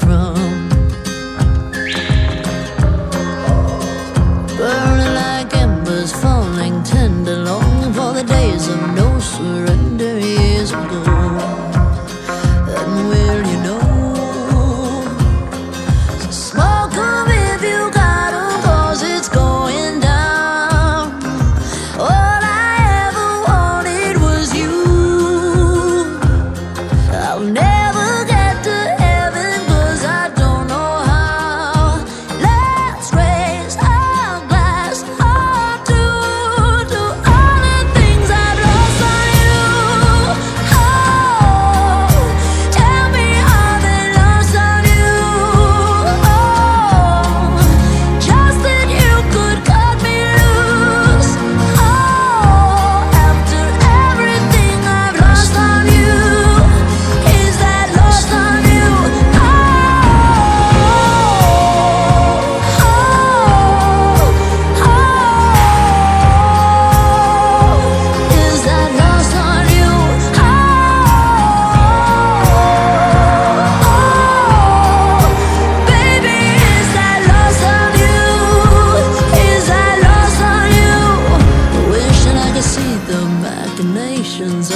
from.